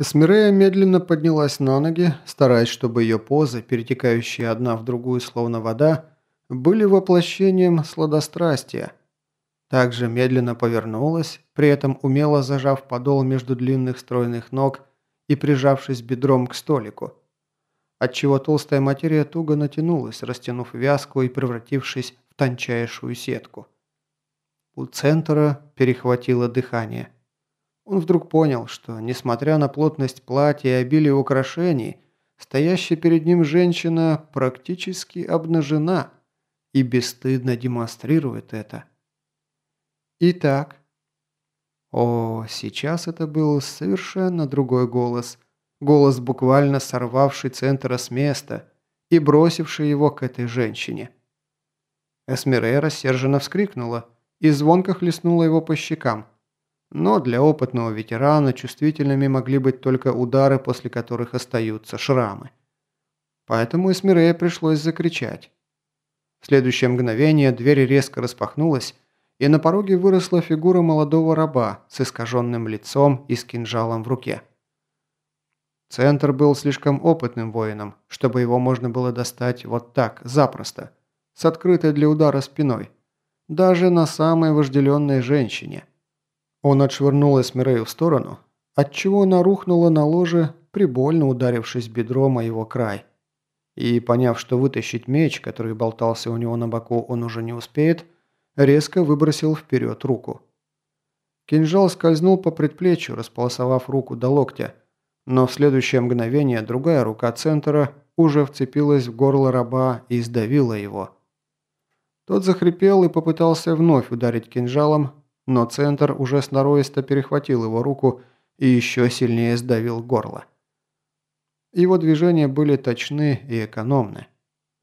Эсмирея медленно поднялась на ноги, стараясь, чтобы ее позы, перетекающие одна в другую словно вода, были воплощением сладострастия. Также медленно повернулась, при этом умело зажав подол между длинных стройных ног и прижавшись бедром к столику, отчего толстая материя туго натянулась, растянув вязку и превратившись в тончайшую сетку. У центра перехватило дыхание – он вдруг понял, что, несмотря на плотность платья и обилие украшений, стоящая перед ним женщина практически обнажена и бесстыдно демонстрирует это. Итак. О, сейчас это был совершенно другой голос. Голос, буквально сорвавший центра с места и бросивший его к этой женщине. Эсмирея рассерженно вскрикнула и звонко хлестнула его по щекам – но для опытного ветерана чувствительными могли быть только удары, после которых остаются шрамы. Поэтому Эсмирея пришлось закричать. В следующее мгновение дверь резко распахнулась, и на пороге выросла фигура молодого раба с искаженным лицом и с кинжалом в руке. Центр был слишком опытным воином, чтобы его можно было достать вот так, запросто, с открытой для удара спиной, даже на самой вожделенной женщине. Он отшвырнул Эсмирею в сторону, отчего она рухнула на ложе, прибольно ударившись бедром о его край. И, поняв, что вытащить меч, который болтался у него на боку, он уже не успеет, резко выбросил вперед руку. Кинжал скользнул по предплечью, располосовав руку до локтя, но в следующее мгновение другая рука центра уже вцепилась в горло раба и сдавила его. Тот захрипел и попытался вновь ударить кинжалом, но центр уже сноровисто перехватил его руку и еще сильнее сдавил горло. Его движения были точны и экономны.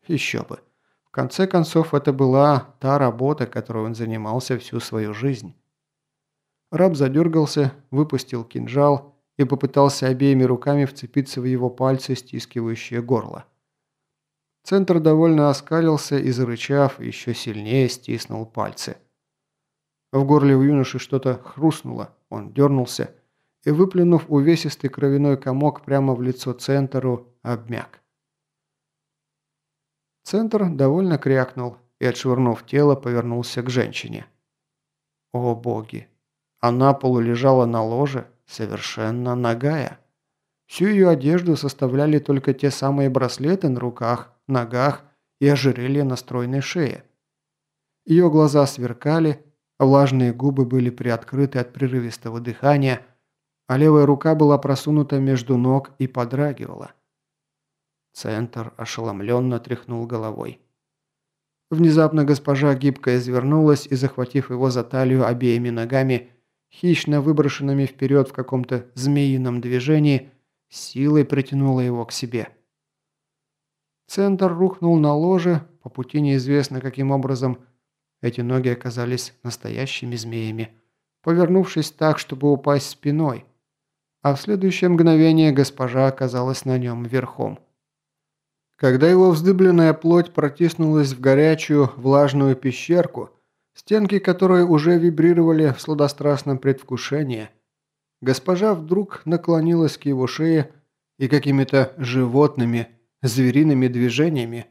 Еще бы. В конце концов, это была та работа, которой он занимался всю свою жизнь. Раб задергался, выпустил кинжал и попытался обеими руками вцепиться в его пальцы, стискивающие горло. Центр довольно оскалился и, зарычав, еще сильнее стиснул пальцы. В горле у юноши что-то хрустнуло, он дернулся и, выплюнув увесистый кровяной комок прямо в лицо Центру, обмяк. Центр довольно крякнул и, отшвырнув тело, повернулся к женщине. О боги! Она полулежала на ложе, совершенно нагая. Всю ее одежду составляли только те самые браслеты на руках, ногах и ожерелье на стройной шее. Ее глаза сверкали, Влажные губы были приоткрыты от прерывистого дыхания, а левая рука была просунута между ног и подрагивала. Центр ошеломленно тряхнул головой. Внезапно госпожа гибко извернулась и, захватив его за талию обеими ногами, хищно выброшенными вперед в каком-то змеином движении, силой притянула его к себе. Центр рухнул на ложе, по пути неизвестно каким образом – эти ноги оказались настоящими змеями, повернувшись так, чтобы упасть спиной, а в следующее мгновение госпожа оказалась на нем верхом. Когда его вздыбленная плоть протиснулась в горячую, влажную пещерку, стенки которой уже вибрировали в сладострастном предвкушении, госпожа вдруг наклонилась к его шее и какими-то животными, звериными движениями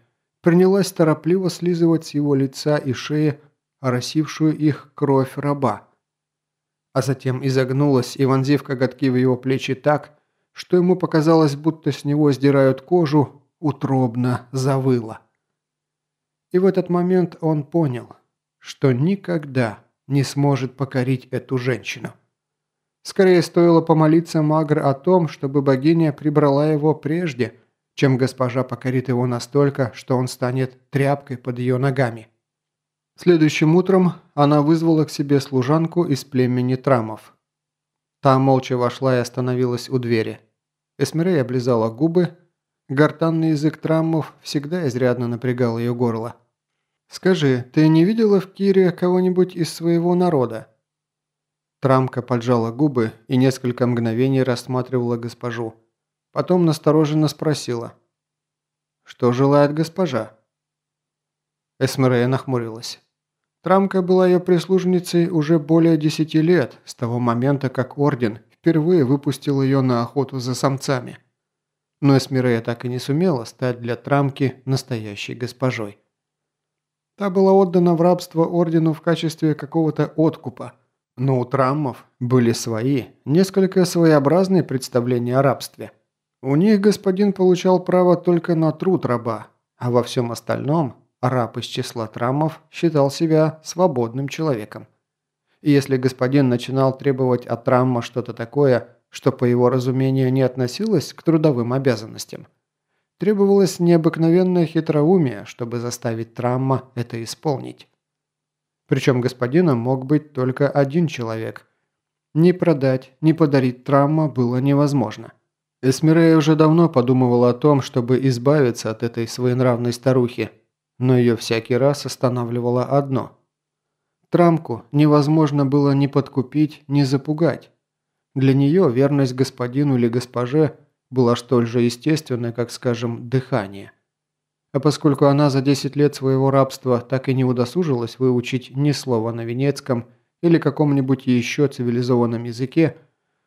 принялась торопливо слизывать с его лица и шеи оросившую их кровь раба. А затем изогнулась и, вонзив коготки в его плечи так, что ему показалось, будто с него сдирают кожу, утробно завыла. И в этот момент он понял, что никогда не сможет покорить эту женщину. Скорее стоило помолиться Магр о том, чтобы богиня прибрала его прежде – чем госпожа покорит его настолько, что он станет тряпкой под ее ногами. Следующим утром она вызвала к себе служанку из племени Трамов. Та молча вошла и остановилась у двери. Эсмирей облизала губы. Гортанный язык Трамов всегда изрядно напрягал ее горло. «Скажи, ты не видела в Кире кого-нибудь из своего народа?» Трамка поджала губы и несколько мгновений рассматривала госпожу. Потом настороженно спросила. «Что желает госпожа?» Эсмерея нахмурилась. Трамка была ее прислужницей уже более десяти лет, с того момента, как Орден впервые выпустил ее на охоту за самцами. Но Эсмирея так и не сумела стать для Трамки настоящей госпожой. Та была отдана в рабство ордену в качестве какого-то откупа, но у Траммов были свои, несколько своеобразные представления о рабстве. У них господин получал право только на труд раба, а во всем остальном раб из числа Траммов считал себя свободным человеком. И если господин начинал требовать от Трамма что-то такое, что по его разумению не относилось к трудовым обязанностям, требовалось необыкновенное хитроумие, чтобы заставить Трамма это исполнить. Причем господином мог быть только один человек. Ни продать, ни подарить Трамма было невозможно. Эсмирея уже давно подумывала о том, чтобы избавиться от этой своенравной старухи, но ее всякий раз останавливало одно. Трамку невозможно было ни подкупить, ни запугать. Для нее верность господину или госпоже была столь же естественной, как, скажем, дыхание. А поскольку она за 10 лет своего рабства так и не удосужилась выучить ни слова на венецком или каком-нибудь еще цивилизованном языке,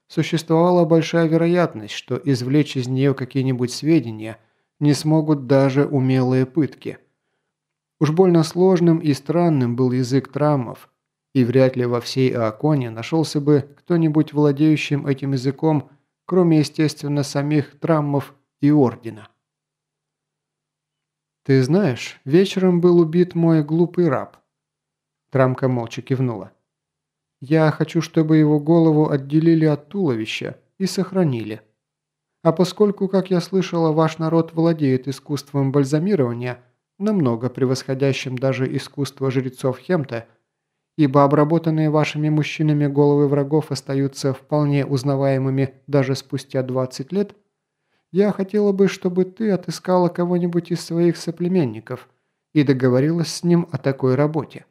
существовала большая вероятность, что извлечь из нее какие-нибудь сведения не смогут даже умелые пытки – Уж больно сложным и странным был язык траммов, и вряд ли во всей Ааконе нашелся бы кто-нибудь владеющим этим языком, кроме, естественно, самих траммов и Ордена. «Ты знаешь, вечером был убит мой глупый раб». Трамка молча кивнула. «Я хочу, чтобы его голову отделили от туловища и сохранили. А поскольку, как я слышала, ваш народ владеет искусством бальзамирования – намного превосходящим даже искусство жрецов Хемта, ибо обработанные вашими мужчинами головы врагов остаются вполне узнаваемыми даже спустя 20 лет, я хотела бы, чтобы ты отыскала кого-нибудь из своих соплеменников и договорилась с ним о такой работе».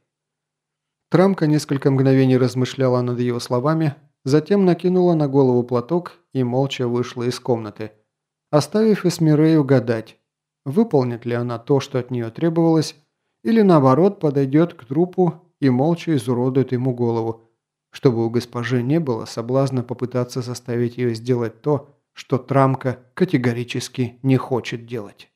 Трамка несколько мгновений размышляла над его словами, затем накинула на голову платок и молча вышла из комнаты, оставив Эсмирею гадать, выполнит ли она то, что от нее требовалось, или наоборот подойдет к трупу и молча изуродует ему голову, чтобы у госпожи не было соблазна попытаться заставить ее сделать то, что Трамка категорически не хочет делать.